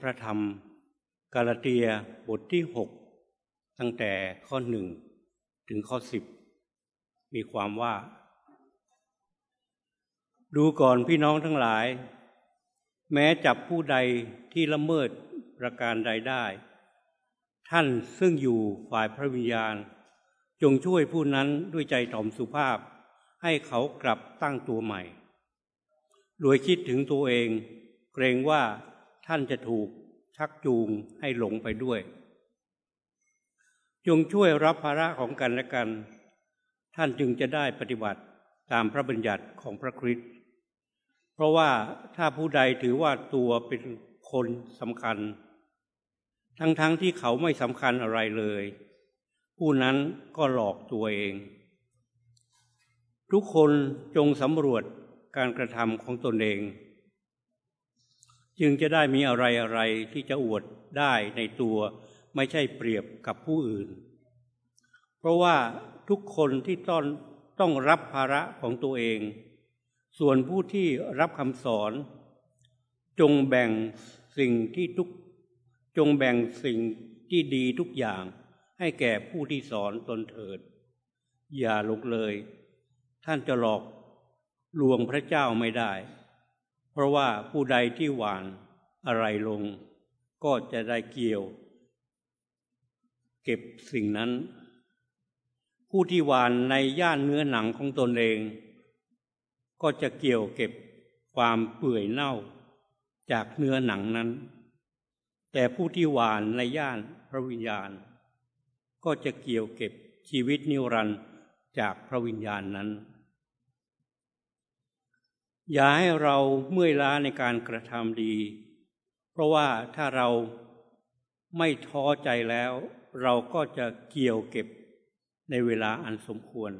พระธรรม กาลาเตียบทที่หกตั้งแต่ข้อหนึ่งถึงข้อสิบมีความว่า ดูก่อนพี่น้องทั้งหลาย แม้จับผู้ใดที่ละเมิดประการใดได้ ท่านซึ่งอยู่ฝ่ายพระวิญญาณ จงช่วยผู้นั้นด้วยใจถ่อมสุภาพ ให้เขากลับตั้งตัวใหม่ โดยคิดถึงตัวเอง เกรงว่า ท่านจะถูกชักจูงให้หลงไปด้วย จงช่วยรับภาระของกันและกัน ท่านจึงจะได้ปฏิบัติตามพระบัญญัติของพระคริสต์เพราะว่าถ้าผู้ใดถือว่าตัวเป็นคนสำคัญ ทั้งๆทที่เขาไม่สำคัญอะไรเลย ผู้นั้นก็หลอกตัวเอง ทุกคนจงสำรวจการกระทำของตนเอง จึงจะได้มีอะไรอะไรที่จะอวดได้ในตัวไม่ใช่เปรียบกับผู้อื่น เพราะว่าทุกคนที่ต้องต้องรับภาระของตัวเอง ส่วนผู้ที่รับคำสอน จงแบ่งสิ่งที่ทุกจงแบ่งสิ่งที่ดีทุกอย่างให้แก่ผู้ที่สอนตนเถิด อย่าลกเลย ท่านจะหลอกลวงพระเจ้าไม่ได้ ราะว่าผู้ใดที่หวานอะไรลง ก็จะได้เกี่ยว เก็บสิ่งนั้น ผู้ที่หวานในย่านเนื้อหนังของตนเอง ก็จะเกี่ยวเก็บความเปื่อยเน่าจากเนื้อหนังนั้น แต่ผู้ที่หวานในย่านพระวิญญาณ ก็จะเกี่ยวเก็บชีวิตนิรันดร์จากพระวิญญาณนั้น อย่าให้เราเมื่อยล้าในการกระทำดี เพราะว่าถ้าเราไม่ท้อใจแล้ว เราก็จะเกี่ยวเก็บในเวลาอันสมควร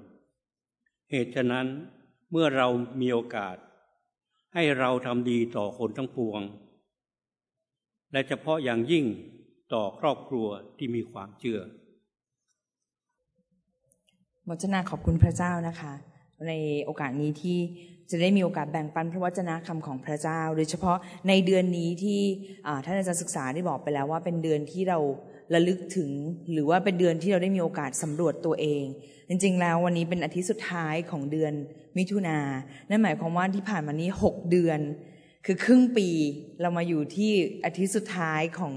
เหตุฉะนั้นเมื่อเรามีโอกาส ให้เราทำดีต่อคนทั้งปวง และเฉพาะอย่างยิ่งต่อครอบครัวที่มีความเชื่อมจนาขอบคุณพระเจ้านะคะ ในโอกาสนี้ที่ จะได้มีโอกาสแบ่งปันพระวจนะคำของพระเจ้า โดยเฉพาะในเดือนนี้ที่ท่านอาจารย์ศึกษาได้บอกไปแล้วว่าเป็นเดือนที่เราระลึกถึง หรือว่าเป็นเดือนที่เราได้มีโอกาสสำรวจตัวเอง จริง ๆ แล้ววันนี้เป็นอาทิตย์สุดท้ายของเดือนมิถุนานั่นหมายความว่าที่ผ่านมานี้หกเดือน คือครึ่งปีเรามาอยู่ที่อาทิตย์สุดท้ายของ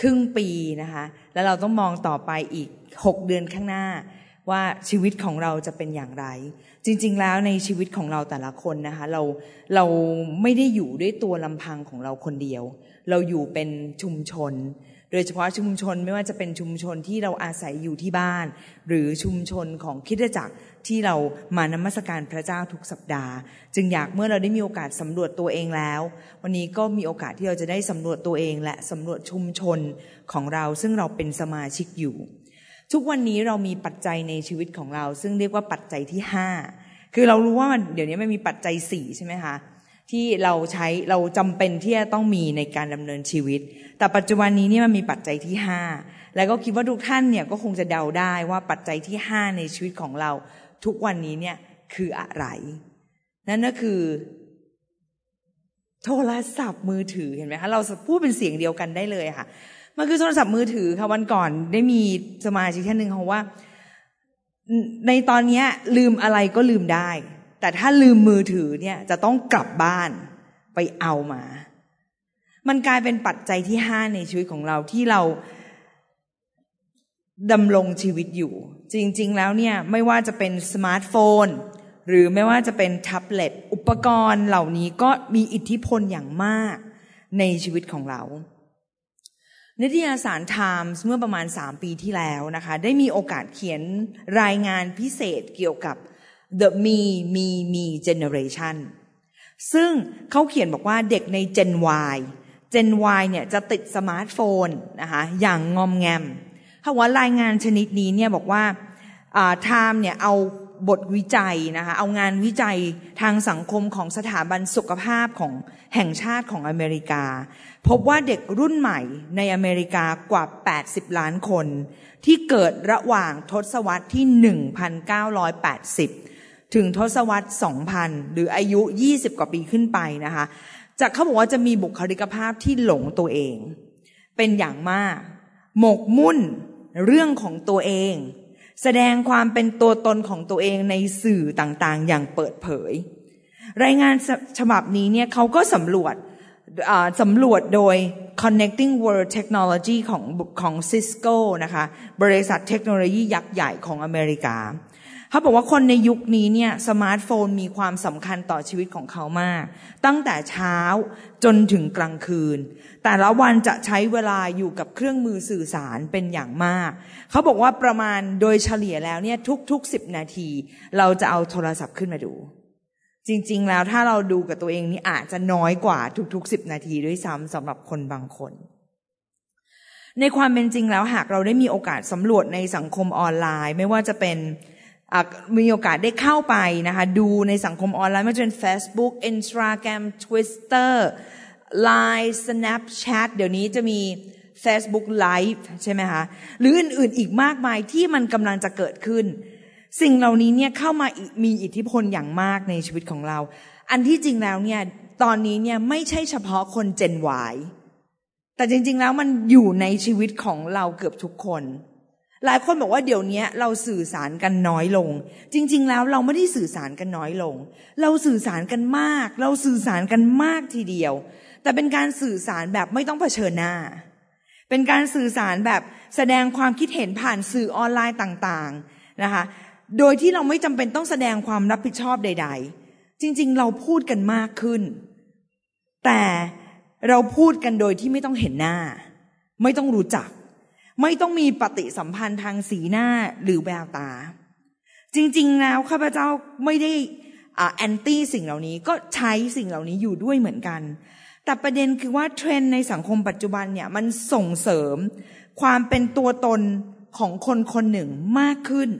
ครึ่งปีนะคะ แล้วเราต้องมองต่อไปอีกหกเดือนข้างหน้า ว่าชีวิตของเราจะเป็นอย่างไร จริง ๆ แล้วในชีวิตของเราแต่ละคนนะคะเราเราไม่ได้อยู่ด้วยตัวลำพังของเราคนเดียว เราอยู่เป็นชุมชน โดยเฉพาะชุมชนไม่ว่าจะเป็นชุมชนที่เราอาศัยอยู่ที่บ้าน หรือชุมชนของคิดจักรที่เรามานมัสการพระเจ้าทุกสัปดาห์ จึงอยากเมื่อเราได้มีโอกาสสำรวจตัวเองแล้ว วันนี้ก็มีโอกาสที่เราจะได้สำรวจตัวเองและสำรวจชุมชนของเราซึ่งเราเป็นสมาชิกอยู่ ทุกวันนี้เรามีปัจจัยในชีวิตของเรา ซึ่งเรียกว่าปัจจัยที่ห้าคือเรารู้ว่าเดี๋ยวนี้ไม่มีปัจจัยสี่ใช่ไหมคะที่เราใช้เราจำเป็นที่จะต้องมีในการดำเนินชีวิต แต่ปัจจุบันนี้นี่มันมีปัจจัยที่ห้าแล้วก็คิดว่าทุกท่านเนี่ยก็คงจะเดาได้ว่าปัจจัยที่ห้าในชีวิตของเรา ทุกวันนี้เนี่ยคืออะไร นั่นก็คือ โทรศัพท์มือถือเห็นไหมคะเราพูดเป็นเสียงเดียวกันได้เลยค่ะ มันคือโทรศัพท์มือถือค่ะวันก่อนได้มีสมาชิกท่านหนึ่งเขาว่า ในตอนนี้ลืมอะไรก็ลืมได้ แต่ถ้าลืมมือถือเนี่ยจะต้องกลับบ้านไปเอามา มันกลายเป็นปัจจัยที่ห้าในชีวิตของเราที่เราดำรงชีวิตอยู่ จริง ๆ แล้วเนี่ยไม่ว่าจะเป็นสมาร์ทโฟน หรือไม่ว่าจะเป็นแท็บเล็ตอุปกรณ์เหล่านี้ก็มีอิทธิพลอย่างมากในชีวิตของเรา นิตยสารไทมส์เมื่อประมาณ 3 ปีที่แล้วนะคะ ได้มีโอกาสเขียนรายงานพิเศษเกี่ยวกับ the me me me generation ซึ่งเขาเขียนบอกว่าเด็กใน Gen Y Gen Y เนี่ยจะติดสมาร์ทโฟนนะคะอย่างงอมแงมถ้าะว่ารายงานชนิดนี้เนี่ยบอกว่าไทม์เนี่ยเอา บทวิจัยนะคะเอางานวิจัยทางสังคมของสถาบันสุขภาพของแห่งชาติของอเมริกา พบว่าเด็กรุ่นใหม่ในอเมริกากว่า 80 ล้านคน ที่เกิดระหว่างทศวรรษที่ 1980 ถึงทศวรรษ 2000 หรืออายุ 20 กว่าปีขึ้นไปนะคะจะเขาบอกว่าจะมีบุคลิกภาพที่หลงตัวเอง เป็นอย่างมาก หมกมุ่นเรื่องของตัวเอง แสดงความเป็นตัวตนของตัวเองในสื่อต่างๆ อย่างเปิดเผย รายงานฉบับนี้เนี่ยเขาก็สำรวจสำรวจโดย Connected World Technology ของของ Cisco นะคะ บริษัทเทคโนโลยียักษ์ใหญ่ของอเมริกา เขาบอกว่าคนในยุคนี้เนี่ยสมาร์ทโฟนมีความสำคัญต่อชีวิตของเขามาก ตั้งแต่เช้าจนถึงกลางคืน แต่ละวันจะใช้เวลาอยู่กับเครื่องมือสื่อสารเป็นอย่างมาก เขาบอกว่าประมาณโดยเฉลี่ยแล้วเนี่ยทุกๆสิบนาที เราจะเอาโทรศัพท์ขึ้นมาดู จริง ๆ แล้วถ้าเราดูกับตัวเองนี่อาจจะน้อยกว่าทุกๆสิบนาทีด้วยซ้ำสำหรับคนบางคนในความเป็นจริงแล้วหากเราได้มีโอกาสสำรวจในสังคมออนไลน์ ไม่ว่าจะเป็น มีโอกาสได้เข้าไปนะคะดูในสังคมออนไลน์ไม่ว่าจะเป็น Facebook Instagram Twitter Line Snapchat เดี๋ยวนี้จะมี Facebook Live ใช่ไหมคะหรืออื่นๆอีกมากมายที่มันกำลังจะเกิดขึ้น สิ่งเหล่านี้เนี่ยเข้ามามีอิทธิพลอย่างมากในชีวิตของเรา อันที่จริงแล้วเนี่ยตอนนี้เนี่ยไม่ใช่เฉพาะคนเจนวายแต่จริง ๆ แล้วมันอยู่ในชีวิตของเราเกือบทุกคน หลายคนบอกว่าเดี๋ยวนี้เราสื่อสารกันน้อยลง จริง ๆ แล้วเราไม่ได้สื่อสารกันน้อยลง เราสื่อสารกันมาก เราสื่อสารกันมากทีเดียว แต่เป็นการสื่อสารแบบไม่ต้องเผชิญหน้า เป็นการสื่อสารแบบแสดงความคิดเห็นผ่านสื่อออนไลน์ต่างๆนะคะ โดยที่เราไม่จำเป็นต้องแสดงความรับผิดชอบใด ๆ จริง ๆ เราพูดกันมากขึ้น แต่เราพูดกันโดยที่ไม่ต้องเห็นหน้า ไม่ต้องรู้จัก ไม่ต้องมีปฏิสัมพันธ์ทางสีหน้าหรือแววตา จริงๆแล้วข้าพเจ้าไม่ได้แอนตี้สิ่งเหล่านี้ก็ใช้สิ่งเหล่านี้อยู่ด้วยเหมือนกัน แต่ประเด็นคือว่าเทรนในสังคมปัจจุบันเนี่ยมันส่งเสริม ความเป็นตัวตนของคนคนหนึ่งมากขึ้น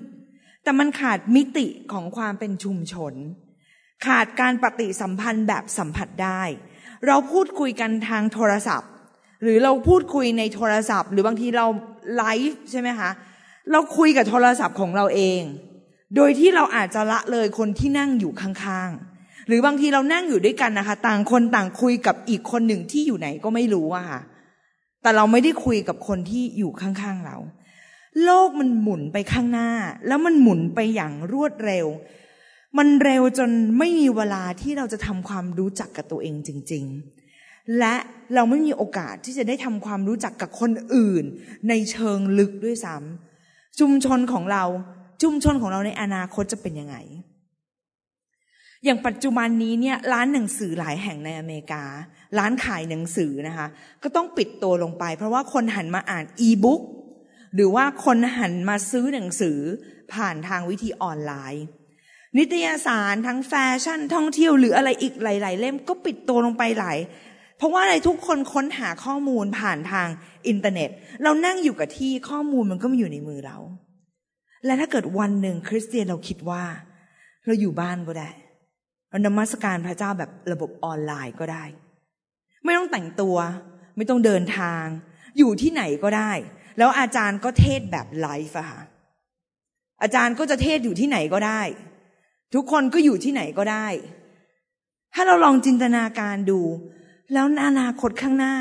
แต่มันขาดมิติของความเป็นชุมชน ขาดการปฏิสัมพันธ์แบบสัมผัสได้ เราพูดคุยกันทางโทรศัพท์ หรือเราพูดคุยในโทรศัพท์ หรือบางทีเราไลฟ์ใช่ไหมคะเราคุยกับโทรศัพท์ของเราเอง โดยที่เราอาจจะละเลยคนที่นั่งอยู่ข้างๆ หรือบางทีเรานั่งอยู่ด้วยกันนะคะ ต่างคนต่างคุยกับอีกคนหนึ่งที่อยู่ไหนก็ไม่รู้อะค่ะ แต่เราไม่ได้คุยกับคนที่อยู่ข้างๆเรา โลกมันหมุนไปข้างหน้า แล้วมันหมุนไปอย่างรวดเร็ว มันเร็วจนไม่มีเวลาที่เราจะทำความรู้จักกับตัวเองจริง ๆ และเราไม่มีโอกาสที่จะได้ทำความรู้จักกับคนอื่น ในเชิงลึกด้วยซ้ำชุมชนของเราชุมชนของเราในอนาคตจะเป็นยังไง อย่างปัจจุบันนี้เนี่ยร้านหนังสือหลายแห่งในอเมริกา ร้านขายหนังสือนะคะ ก็ต้องปิดตัวลงไป เพราะว่าคนหันมาอ่านอีบุ๊กหรือว่าคนหันมาซื้อหนังสือผ่านทางวิธีออนไลน์ นิตยสารทั้งแฟชั่นท่องเที่ยวหรืออะไรอีกหลาย ๆ เล่มก็ปิดตัวลงไปหลาย เพราะว่าอะไรทุกคนค้นหาข้อมูลผ่านทางอินเทอร์เน็ต เรานั่งอยู่กับที่ข้อมูลมันก็มาอยู่ในมือเรา และถ้าเกิดวันหนึ่งคริสเตียนเราคิดว่า เราอยู่บ้านก็ได้เรานมัสการพระเจ้าแบบระบบออนไลน์ก็ได้ ไม่ต้องแต่งตัว ไม่ต้องเดินทาง อยู่ที่ไหนก็ได้ แล้วอาจารย์ก็เทศแบบไลฟ์อะค่ะอาจารย์ก็จะเทศอยู่ที่ไหนก็ได้ ทุกคนก็อยู่ที่ไหนก็ได้ ถ้าเราลองจินตนาการดู แล้วอนาคตข้างหน้า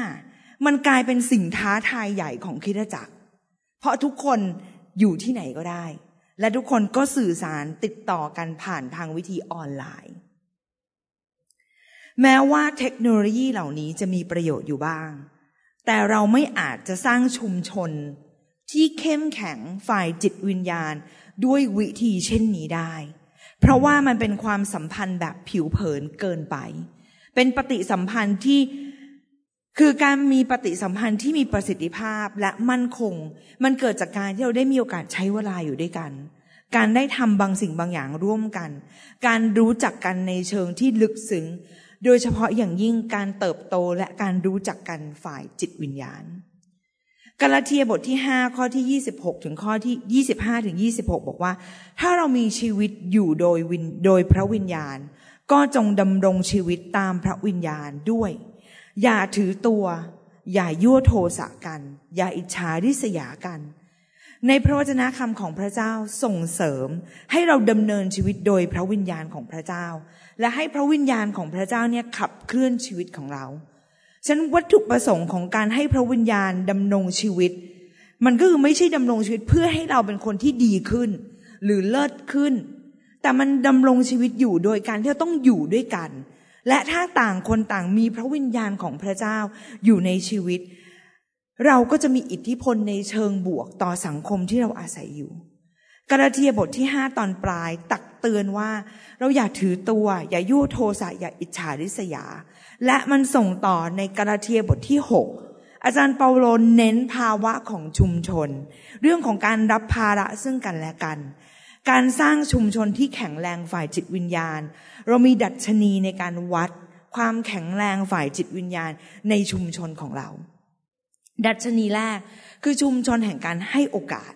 มันกลายเป็นสิ่งท้าทายใหญ่ของคิดจักร เพราะทุกคนอยู่ที่ไหนก็ได้ และทุกคนก็สื่อสารติดต่อกันผ่านทางวิธีออนไลน์ แม้ว่าเทคโนโลยีเหล่านี้จะมีประโยชน์อยู่บ้าง แต่เราไม่อาจจะสร้างชุมชนที่เข้มแข็งฝ่ายจิตวิญญาณด้วยวิธีเช่นนี้ได้ เพราะว่ามันเป็นความสัมพันธ์แบบผิวเผินเกินไป เป็นปฏิสัมพันธ์ที่คือการมีปฏิสัมพันธ์ที่มีประสิทธิภาพและมั่นคง มันเกิดจากการที่เราได้มีโอกาสใช้เวลาอยู่ด้วยกัน การได้ทำบางสิ่งบางอย่างร่วมกัน การรู้จักกันในเชิงที่ลึกซึ้ง โดยเฉพาะอย่างยิ่งการเติบโตและการรู้จักกันฝ่ายจิตวิญญาณ กาลาเทียบทที่ 5 ข้อที่ 26 ถึงข้อที่ 25 ถึง 26 บอกว่า ถ้าเรามีชีวิตอยู่โดยวินโดยพระวิญญาณ ก็จงดำรงชีวิตตามพระวิญญาณด้วย อย่าถือตัว อย่ายั่วโทสะกัน อย่าอิจฉาริษยากัน ในพระวจนะคำของพระเจ้าส่งเสริมให้เราดำเนินชีวิตโดยพระวิญญาณของพระเจ้า และให้พระวิญญาณของพระเจ้าเนี่ยขับเคลื่อนชีวิตของเราฉะนั้นวัตถุประสงค์ของการให้พระวิญญาณดำรงชีวิต มันก็คือไม่ใช่ดำรงชีวิตเพื่อให้เราเป็นคนที่ดีขึ้น หรือเลิศขึ้น แต่มันดำรงชีวิตอยู่โดยการที่เราต้องอยู่ด้วยกัน และถ้าต่างคนต่างมีพระวิญญาณของพระเจ้าอยู่ในชีวิต เราก็จะมีอิทธิพลในเชิงบวกต่อสังคมที่เราอาศัยอยู่กาลาเทียบทที่ห้าตอนปลายตักเตือนว่า เราอย่าถือตัว อย่ายั่วโทสะอย่าอิจฉาริษยา และมันส่งต่อในกาลาเทียบทที่หกอาจารย์เปาโลเน้นภาวะของชุมชน เรื่องของการรับภาระซึ่งกันและกัน การสร้างชุมชนที่แข็งแรงฝ่ายจิตวิญญาณ เรามีดัชนีในการวัด ความแข็งแรงฝ่ายจิตวิญญาณในชุมชนของเรา ดัชนีแรกคือชุมชนแห่งการให้โอกาส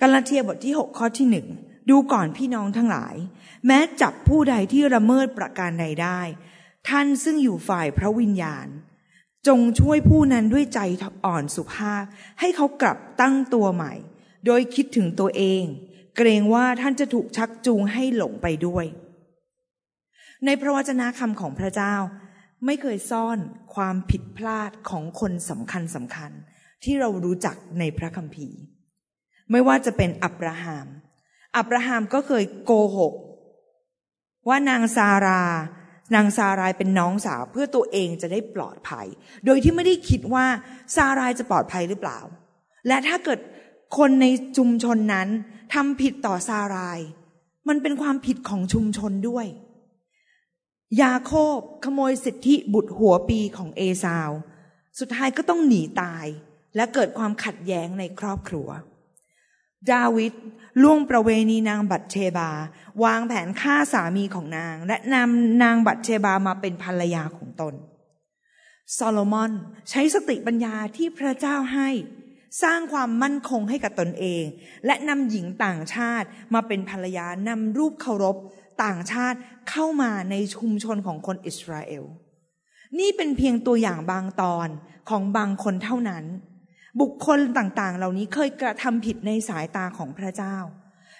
กาลาเทียบทที่ 6 ข้อที่หนึ่งดูก่อนพี่น้องทั้งหลาย แม้จับผู้ใดที่ละเมิดประการใดได้ ท่านซึ่งอยู่ฝ่ายพระวิญญาณ จงช่วยผู้นั้นด้วยใจอ่อนสุภาพ ให้เขากลับตั้งตัวใหม่ โดยคิดถึงตัวเอง เกรงว่าท่านจะถูกชักจูงให้หลงไปด้วย ในพระวจนะคำของพระเจ้า ไม่เคยซ่อนความผิดพลาดของคนสำคัญสำคัญ ที่เรารู้จักในพระคัมภีร์ ไม่ว่าจะเป็นอับราฮัมอับราฮัมก็เคยโกหก ว่านางซารานางซารายเป็นน้องสาวเพื่อตัวเองจะได้ปลอดภัย โดยที่ไม่ได้คิดว่าซารายจะปลอดภัยหรือเปล่า และถ้าเกิด คนในชุมชนนั้นทำผิดต่อซาราย มันเป็นความผิดของชุมชนด้วย ยาโคบขโมยสิทธิบุตรหัวปีของเอซาว สุดท้ายก็ต้องหนีตาย และเกิดความขัดแย้งในครอบครัว ดาวิดล่วงประเวณีนางบัตเชบา วางแผนฆ่าสามีของนาง และนำนางบัตเชบามาเป็นภรรยาของตน โซโลมอนใช้สติปัญญาที่พระเจ้าให้ สร้างความมั่นคงให้กับตนเอง และนำหญิงต่างชาติมาเป็นภรรยานำรูปเคารพต่างชาติเข้ามาในชุมชนของคนอิสราเอล นี่เป็นเพียงตัวอย่างบางตอนของบางคนเท่านั้น บุคคลต่างๆ เหล่านี้เคยกระทำผิดในสายตาของพระเจ้า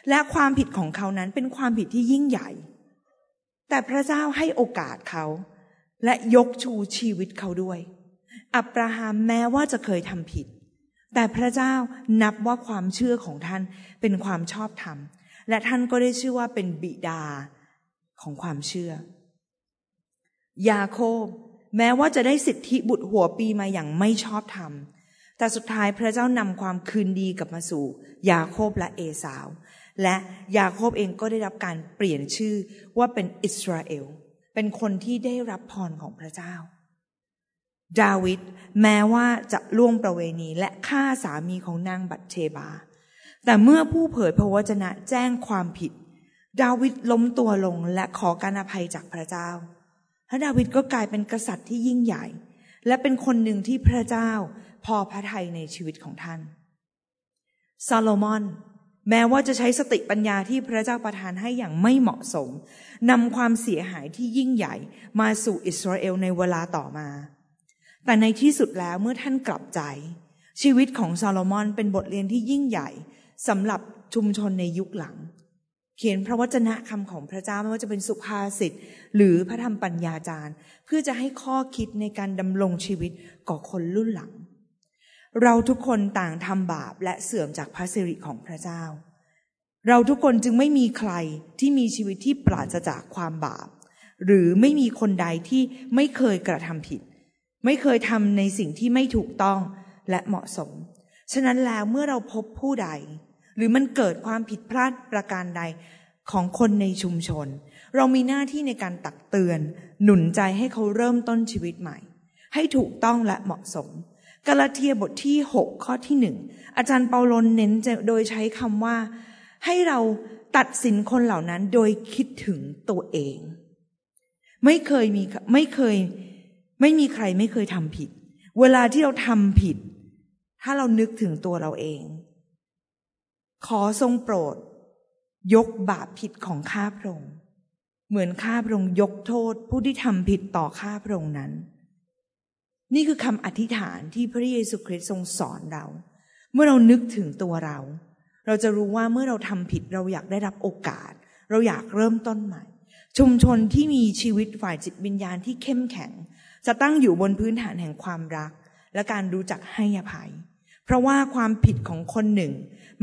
และความผิดของเขานั้นเป็นความผิดที่ยิ่งใหญ่ แต่พระเจ้าให้โอกาสเขา และยกชูชีวิตเขาด้วย อับราฮัมแม้ว่าจะเคยทำผิด แต่พระเจ้านับว่าความเชื่อของท่านเป็นความชอบธรรม และท่านก็ได้ชื่อว่าเป็นบิดาของความเชื่อ ยาโคบ แม้ว่าจะได้สิทธิบุตรหัวปีมาอย่างไม่ชอบธรรม แต่สุดท้ายพระเจ้านำความคืนดีกลับมาสู่ ยาโคบและเอสาว และยาโคบเองก็ได้รับการเปลี่ยนชื่อว่าเป็นอิสราเอล เป็นคนที่ได้รับพรของพระเจ้า ดาวิดแม้ว่าจะล่วงประเวณีและฆ่าสามีของนางบัตเชบา แต่เมื่อผู้เผยพระวจนะแจ้งความผิด ดาวิดล้มตัวลงและขอการอภัยจากพระเจ้าและดาวิดก็กลายเป็นกษัตริย์ที่ยิ่งใหญ่ และเป็นคนหนึ่งที่พระเจ้าพอพระทัยในชีวิตของท่านซาโลมอน แม้ว่าจะใช้สติปัญญาที่พระเจ้าประทานให้อย่างไม่เหมาะสมนำความเสียหายที่ยิ่งใหญ่มาสู่อิสราเอลในเวลาต่อมา แต่ในที่สุดแล้วเมื่อท่านกลับใจ ชีวิตของซาโลมอนเป็นบทเรียนที่ยิ่งใหญ่สำหรับชุมชนในยุคหลัง เขียนพระวจนะคำของพระเจ้าไม่ว่าจะเป็นสุภาษิตหรือพระธรรมปัญญาจารย์ เพื่อจะให้ข้อคิดในการดำรงชีวิตก่อคนรุ่นหลัง เราทุกคนต่างทำบาปและเสื่อมจากพระสิริของพระเจ้า เราทุกคนจึงไม่มีใครที่มีชีวิตที่ปราศจากความบาป หรือไม่มีคนใดที่ไม่เคยกระทำผิด ไม่เคยทำในสิ่งที่ไม่ถูกต้องและเหมาะสม ฉะนั้นแล้วเมื่อเราพบผู้ใด หรือมันเกิดความผิดพลาดประการใดของคนในชุมชน เรามีหน้าที่ในการตักเตือน หนุนใจให้เขาเริ่มต้นชีวิตใหม่ ให้ถูกต้องและเหมาะสม กาลาเทียบทที่หกข้อที่หนึ่งอาจารย์เปาโลเน้นโดยใช้คำว่า ให้เราตัดสินคนเหล่านั้นโดยคิดถึงตัวเอง ไม่เคยมีไม่เคย ไม่มีใครไม่เคยทำผิด เวลาที่เราทำผิด ถ้าเรานึกถึงตัวเราเอง ขอทรงโปรด ยกบาปผิดของข้าพระองค์เหมือนข้าพระองค์ยกโทษผู้ที่ทำผิดต่อข้าพระองค์นั้น นี่คือคำอธิษฐานที่พระเยซูคริสต์ทรงสอนเรา เมื่อเรานึกถึงตัวเรา เราจะรู้ว่าเมื่อเราทำผิดเราอยากได้รับโอกาส เราอยากเริ่มต้นใหม่ ชุมชนที่มีชีวิตฝ่ายจิตวิญญาณที่เข้มแข็ง จะตั้งอยู่บนพื้นฐานแห่งความรัก และการรู้จักให้อภัย เพราะว่าความผิดของคนหนึ่ง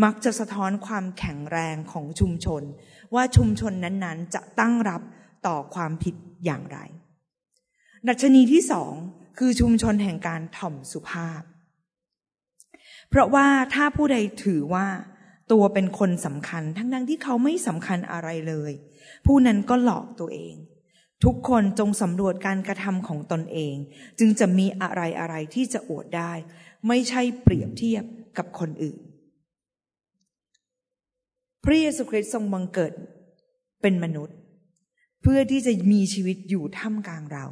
มักจะสะท้อนความแข็งแรงของชุมชน ว่าชุมชนนั้นๆ จะตั้งรับต่อความผิดอย่างไร ดัชนีที่สองคือชุมชนแห่งการถ่อมสุภาพ เพราะว่าถ้าผู้ใดถือว่าตัวเป็นคนสำคัญ ทั้งนั้นที่เขาไม่สำคัญอะไรเลย ผู้นั้นก็หลอกตัวเอง ทุกคนจงสำรวจการกระทำของตนเอง จึงจะมีอะไรอะไรที่จะอวดได้ ไม่ใช่เปรียบเทียบกับคนอื่น พระเยซูคริสต์ทรงบังเกิดเป็นมนุษย์ เพื่อที่จะมีชีวิตอยู่ท่ามกลางเรา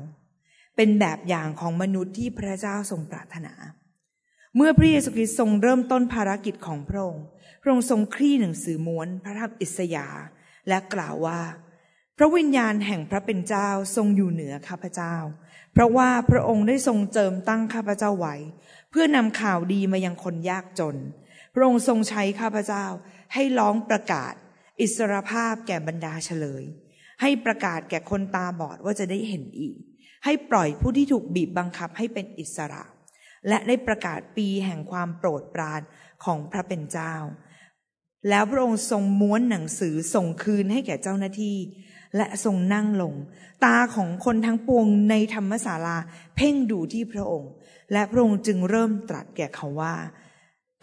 เป็นแบบอย่างของมนุษย์ที่พระเจ้าทรงปรารถนา เมื่อพระเยซูคริสต์ทรงเริ่มต้นภารกิจของพระองค์พระองค์ทรงคลี่หนังสือม้วนพระธรรมอิสยาและกล่าวว่า ระวิญญาณแห่งพระเป็นเจ้าทรงอยู่เหนือข้าพเจ้า เพราะว่าพระองค์ได้ทรงเจิมตั้งข้าพเจ้าไว้ เพื่อนำข่าวดีมายังคนยากจน พระองค์ทรงใช้ข้าพเจ้า ให้ร้องประกาศ อิสรภาพแก่บรรดาเฉลย ให้ประกาศแก่คนตาบอดว่าจะได้เห็นอีก ให้ปล่อยผู้ที่ถูกบีบบังคับให้เป็นอิสระ และได้ประกาศปีแห่งความโปรดปรานของพระเป็นเจ้า แล้วพระองค์ทรงม้วนหนังสือส่งคืนให้แก่เจ้าหน้าที่ และทรงนั่งลง ตาของคนทั้งปวงในธรรมศาลาเพ่งดูที่พระองค์ และพระองค์จึงเริ่มตรัสแก่เขาว่า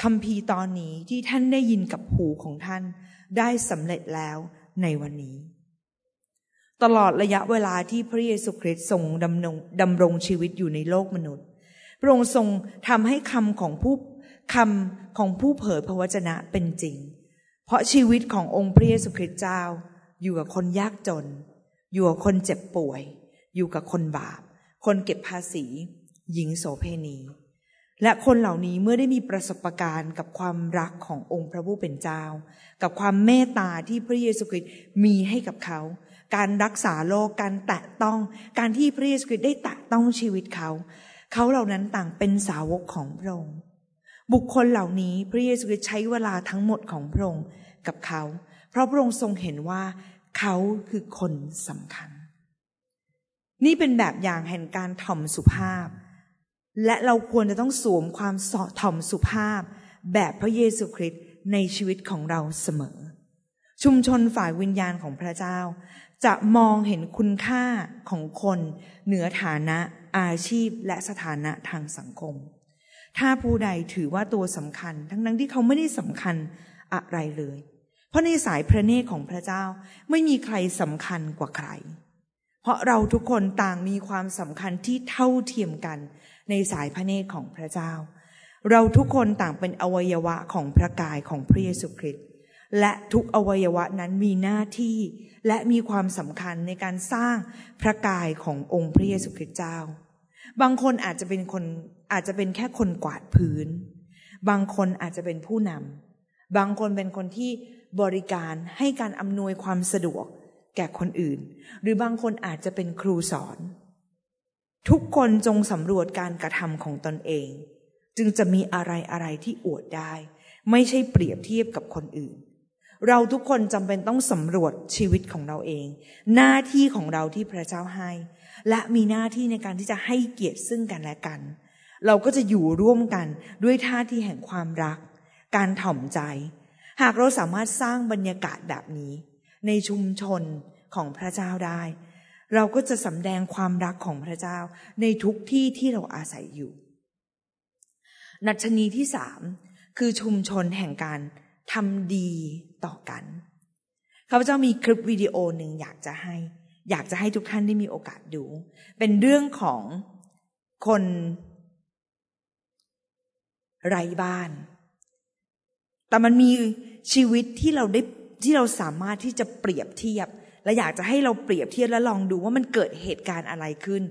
คำพีตอนนี้ที่ท่านได้ยินกับหูของท่าน ได้สำเร็จแล้วในวันนี้ ตลอดระยะเวลาที่พระเยซูคริสต์ทรงดำรงดำรงชีวิตอยู่ในโลกมนุษย์ พระองค์ทรงทำให้คำของผู้คำของผู้เผยพระวจนะเป็นจริง เพราะชีวิตขององค์พระเยซูคริสต์เจ้า อยู่กับคนยากจน อยู่กับคนเจ็บป่วย อยู่กับคนบาป คนเก็บภาษี หญิงโสเพณี และคนเหล่านี้เมื่อได้มีประสบการณ์กับความรักขององค์พระผู้เป็นเจ้า กับความเมตตาที่พระเยซูคริสต์มีให้กับเขา การรักษาโรคการแตะต้อง การที่พระเยซูคริสต์ได้แตะต้องชีวิตเขา เขาเหล่านั้นต่างเป็นสาวกของพระองค์บุคคลเหล่านี้พระเยซูคริสต์ใช้เวลาทั้งหมดของพระองค์กับเขา เพราะพระองค์ทรงเห็นว่า เขาคือคนสำคัญ นี่เป็นแบบอย่างแห่งการถ่อมสุภาพ และเราควรจะต้องสวมความสอถ่อมสุภาพ แบบพระเยซูคริสต์ในชีวิตของเราเสมอ ชุมชนฝ่ายวิญญาณของพระเจ้า จะมองเห็นคุณค่าของคนเหนือฐานะอาชีพและสถานะทางสังคม ถ้าผู้ใดถือว่าตัวสำคัญ ทั้งนั้นที่เขาไม่ได้สำคัญอะไรเลย เพราะในสายพระเนตรของพระเจ้าไม่มีใครสำคัญกว่าใคร เพราะเราทุกคนต่างมีความสำคัญที่เท่าเทียมกันในสายพระเนตรของพระเจ้า เราทุกคนต่างเป็นอวัยวะของพระกายของพระเยซูคริสต์และทุกอวัยวะนั้นมีหน้าที่ และมีความสำคัญในการสร้างพระกายขององค์พระเยซูคริสต์เจ้า บางคนอาจจะเป็นคนอาจจะเป็นแค่คนกวาดพื้น บางคนอาจจะเป็นผู้นำ บางคนเป็นคนที่บริการให้การอำนวยความสะดวกแก่คนอื่น หรือบางคนอาจจะเป็นครูสอน ทุกคนจงสำรวจการกระทำของตนเอง จึงจะมีอะไรอะไรที่อวดได้ ไม่ใช่เปรียบเทียบกับคนอื่น เราทุกคนจำเป็นต้องสำรวจชีวิตของเราเอง หน้าที่ของเราที่พระเจ้าให้ และมีหน้าที่ในการที่จะให้เกียรติซึ่งกันและกัน เราก็จะอยู่ร่วมกันด้วยท่าทีแห่งความรัก การถ่อมใจ หากเราสามารถสร้างบรรยากาศแบบนี้ ในชุมชนของพระเจ้าได้ เราก็จะสำแดงความรักของพระเจ้าในทุกที่ที่เราอาศัยอยู่ นัชนีที่สามคือชุมชนแห่งการทำดีต่อกันข้าพเจ้ามีคลิปวิดีโอหนึ่งอยากจะให้ อยากจะให้ทุกท่านได้มีโอกาสดู เป็นเรื่องของคนไร้บ้าน แต่มันมีชีวิตที่เราได้ที่เราสามารถที่จะเปรียบเทียบ และอยากจะให้เราเปรียบเทียบและลองดูว่ามันเกิดเหตุการณ์อะไรขึ้น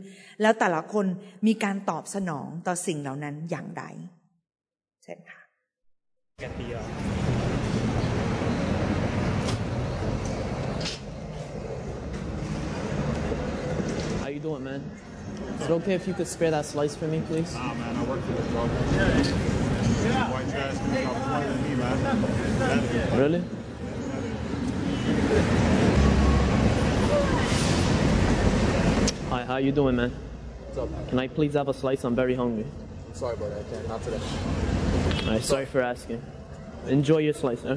แล้วแต่ละคนมีการตอบสนองต่อสิ่งเหล่านั้นอย่างไรเช่นค่ะ Get the uh, How you doing, man? Is it okay if you could spare that slice for me, please? Nah, man, I work for the drug. White trash can talk smarter than me, man. Really? Hi, how you doing, man? What's up? Can I please have a slice? I'm very hungry. I'm sorry, but I can't. Not today. All right, sorry for asking. Enjoy your slice, huh?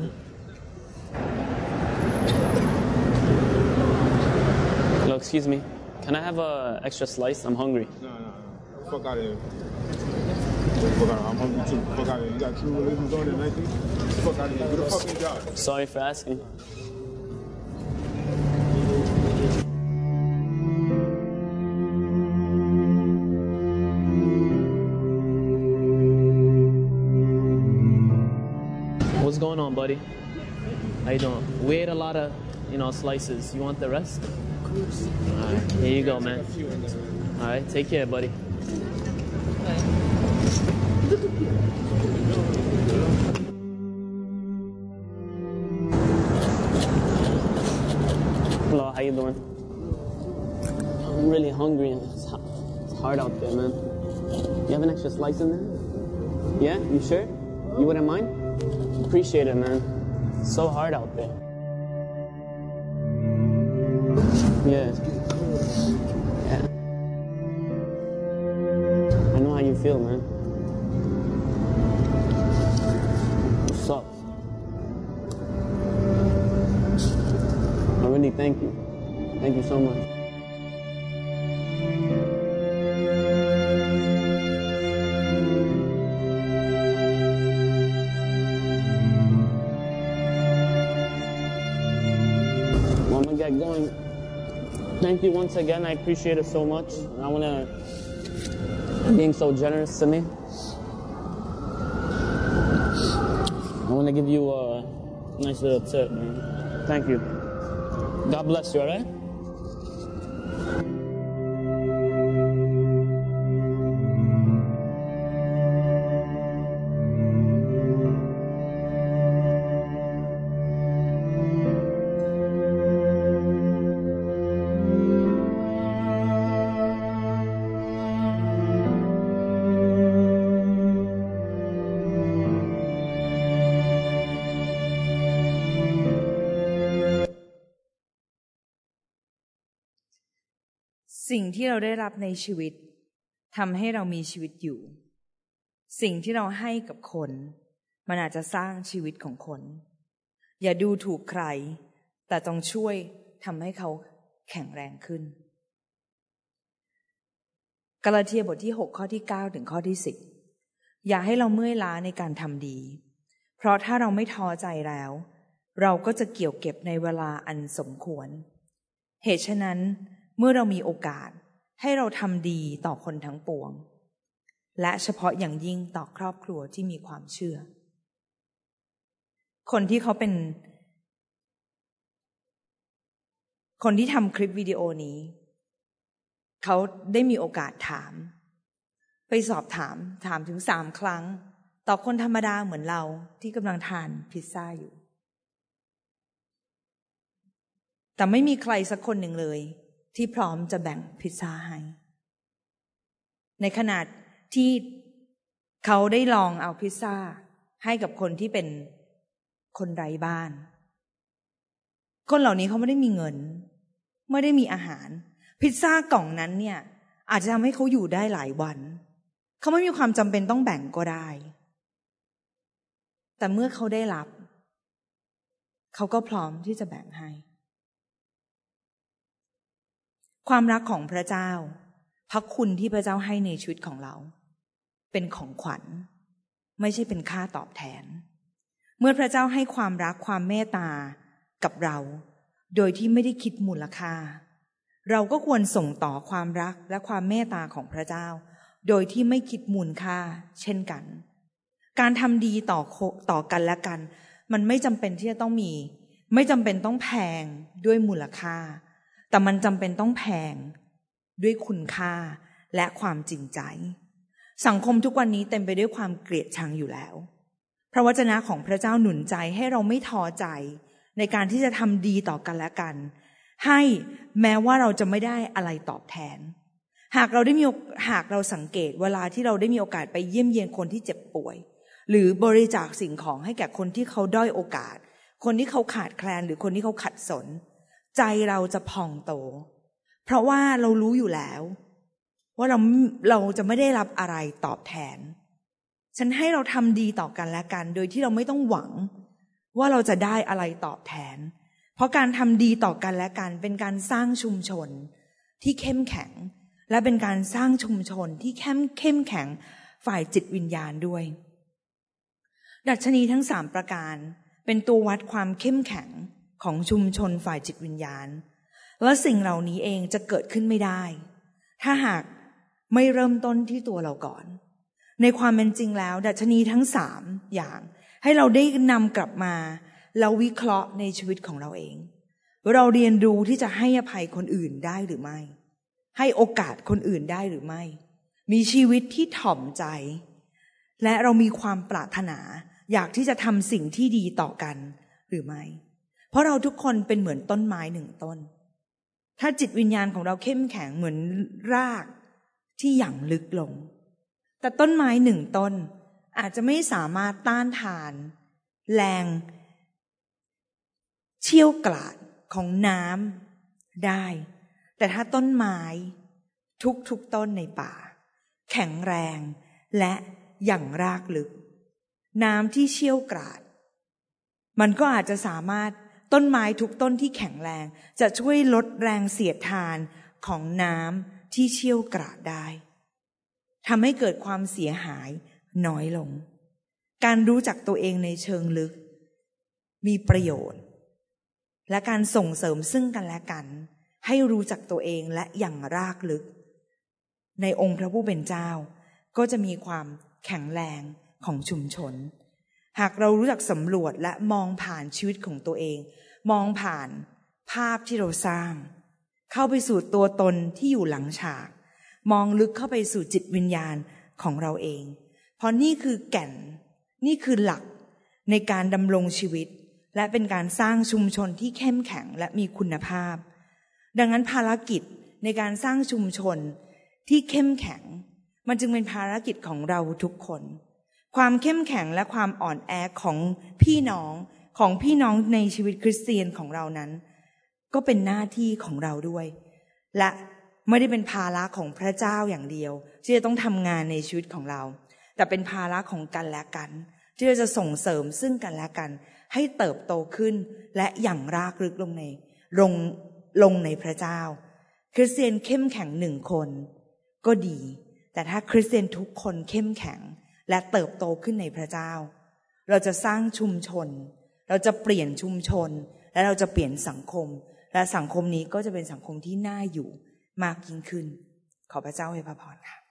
Hello, excuse me. Can I have a extra slice? I'm hungry. No, no, no. Fuck out of here. Too. Fuck out of here. You got on at 19? Fuck out of here. Fucking. Sorry for asking. What's going on, buddy? How you doing? We ate a lot of, you know, slices. You want the rest? Of course. All right, here you go, man. All right, take care, buddy. Hello, how you doing? I'm really hungry and it's, it's hard out there, man. You have an extra slice in there? Yeah, you sure? You wouldn't mind? Appreciate it, man. It's so hard out there. Yeah. Yeah. I know how you feel, man. You so much. Gonna get going. Thank you once again. I appreciate it so much. I wanna being so generous to me. I wanna give you a nice little tip, man. Thank you. God bless you, alright? สิ่งที่เราได้รับในชีวิตทำให้เรามีชีวิตอยู่ สิ่งที่เราให้กับคน มันอาจจะสร้างชีวิตของคน อย่าดูถูกใคร แต่ต้องช่วยทำให้เขาแข็งแรงขึ้นกาลาเทียบทที่ 6 ข้อที่ 9 ถึงข้อที่ 10 อย่าให้เราเมื่อยล้าในการทำดี เพราะถ้าเราไม่ท้อใจแล้ว เราก็จะเกี่ยวเก็บในเวลาอันสมควร เหตุฉะนั้น เมื่อเรามีโอกาสให้เราทำดีต่อคนทั้งปวง และเฉพาะอย่างยิ่งต่อครอบครัวที่มีความเชื่อ คนที่เขาเป็น คนที่ทำคลิปวิดีโอนี้ เขาได้มีโอกาสถาม ไปสอบถามถามถึงสามครั้ง ต่อคนธรรมดาเหมือนเราที่กำลังทานพิซซ่าอยู่ แต่ไม่มีใครสักคนหนึ่งเลย ที่พร้อมจะแบ่งพิซซ่าให้ ในขนาดที่เขาได้ลองเอาพิซซ่าให้กับคนที่เป็นคนไร้บ้าน คนเหล่านี้เขาไม่ได้มีเงิน ไม่ได้มีอาหาร พิซซ่ากล่องนั้นเนี่ย อาจจะทำให้เขาอยู่ได้หลายวัน เขาไม่มีความจำเป็นต้องแบ่งก็ได้ แต่เมื่อเขาได้รับ เขาก็พร้อมที่จะแบ่งให้ ความรักของพระเจ้า พระคุณที่พระเจ้าให้ในชีวิตของเรา เป็นของขวัญ ไม่ใช่เป็นค่าตอบแทน เมื่อพระเจ้าให้ความรักความเมตตากับเรา โดยที่ไม่ได้คิดมูลค่า เราก็ควรส่งต่อความรักและความเมตตาของพระเจ้า โดยที่ไม่คิดมูลค่า เช่นกัน การทำดีต่อต่อกันและกัน มันไม่จำเป็นที่จะต้องมี ไม่จำเป็นต้องแพงด้วยมูลค่า แต่มันจำเป็นต้องแพงด้วยคุณค่าและความจริงใจ สังคมทุกวันนี้เต็มไปด้วยความเกลียดชังอยู่แล้ว พระวจนะของพระเจ้าหนุนใจให้เราไม่ท้อใจ ในการที่จะทำดีต่อกันและกัน ให้แม้ว่าเราจะไม่ได้อะไรตอบแทน หากเราได้มีหากเราสังเกตเวลาที่เราได้มีโอกาสไปเยี่ยมเยียนคนที่เจ็บป่วย หรือบริจาคสิ่งของให้แก่คนที่เขาด้อยโอกาส คนที่เขาขาดแคลนหรือคนที่เขาขัดสน ใจเราจะพองโต เพราะว่าเรารู้อยู่แล้ว ว่าเราเราจะไม่ได้รับอะไรตอบแทน ฉันให้เราทำดีต่อกันและกัน โดยที่เราไม่ต้องหวัง ว่าเราจะได้อะไรตอบแทน เพราะการทำดีต่อกันและกัน เป็นการสร้างชุมชน ที่เข้มแข็ง และเป็นการสร้างชุมชนที่เข้มเข้มแข็งฝ่ายจิตวิญญาณด้วย ดัชนีทั้งสามประการ เป็นตัววัดความเข้มแข็ง ของชุมชนฝ่ายจิตวิญญาณ และสิ่งเหล่านี้เองจะเกิดขึ้นไม่ได้ ถ้าหากไม่เริ่มต้นที่ตัวเราก่อน ในความเป็นจริงแล้ว ดัชนีทั้งสามอย่าง ให้เราได้นำกลับมาแล้ววิเคราะห์ในชีวิตของเราเอง เราเรียนรู้ที่จะให้อภัยคนอื่นได้หรือไม่ ให้โอกาสคนอื่นได้หรือไม่ มีชีวิตที่ถ่อมใจ และเรามีความปรารถนา อยากที่จะทำสิ่งที่ดีต่อกันหรือไม่ เพราะเราทุกคนเป็นเหมือนต้นไม้หนึ่งต้น ถ้าจิตวิญญาณของเราเข้มแข็งเหมือนรากที่หยั่งลึกลง แต่ต้นไม้หนึ่งต้น อาจจะไม่สามารถต้านทาน แรงเชี่ยวกราดของน้ำได้ แต่ถ้าต้นไม้ทุกทุกต้นในป่า แข็งแรงและอย่างรากลึก น้ำที่เชี่ยวกราด มันก็อาจจะสามารถ ต้นไม้ทุกต้นที่แข็งแรง จะช่วยลดแรงเสียดทานของน้ำที่เชี่ยวกราดได้ทำให้เกิดความเสียหายน้อยลง การรู้จักตัวเองในเชิงลึก มีประโยชน์ และการส่งเสริมซึ่งกันและกัน ให้รู้จักตัวเองและอย่างรากลึก ในองค์พระผู้เป็นเจ้า ก็จะมีความแข็งแรงของชุมชน หากเรารู้จักสำรวจและมองผ่านชีวิตของตัวเอง มองผ่านภาพที่เราสร้าง เข้าไปสู่ตัวตนที่อยู่หลังฉาก มองลึกเข้าไปสู่จิตวิญญาณของเราเอง เพราะนี่คือแก่น นี่คือหลักในการดำรงชีวิต และเป็นการสร้างชุมชนที่เข้มแข็งและมีคุณภาพ ดังนั้นภารกิจในการสร้างชุมชนที่เข้มแข็ง มันจึงเป็นภารกิจของเราทุกคน ความเข้มแข็งและความอ่อนแอของพี่น้อง ของพี่น้องในชีวิตคริสเตียนของเรานั้น ก็เป็นหน้าที่ของเราด้วย และไม่ได้เป็นภาระของพระเจ้าอย่างเดียว ที่จะต้องทำงานในชีวิตของเรา แต่เป็นภาระของกันและกัน ที่เราจะส่งเสริมซึ่งกันและกัน ให้เติบโตขึ้นและอย่างรากลึกลงในลงลงในพระเจ้า คริสเตียนเข้มแข็งหนึ่งคน ก็ดี แต่ถ้าคริสเตียนทุกคนเข้มแข็งและเติบโตขึ้นในพระเจ้า เราจะสร้างชุมชน เราจะเปลี่ยนชุมชน และเราจะเปลี่ยนสังคม และสังคมนี้ก็จะเป็นสังคมที่น่าอยู่มากยิ่งขึ้น ขอพระเจ้าให้พระพรค่ะ